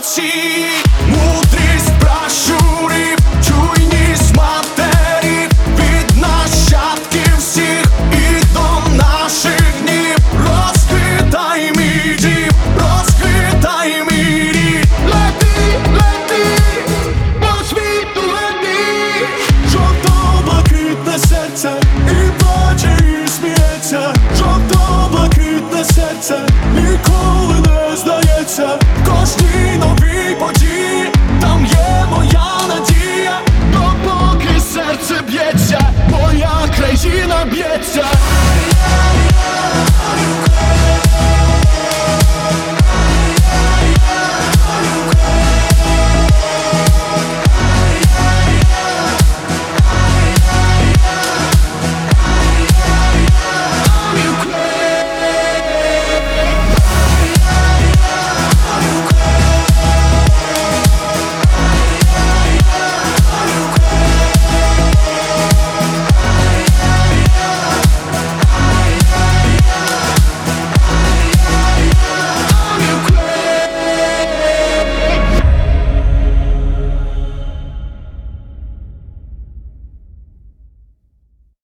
Patrz!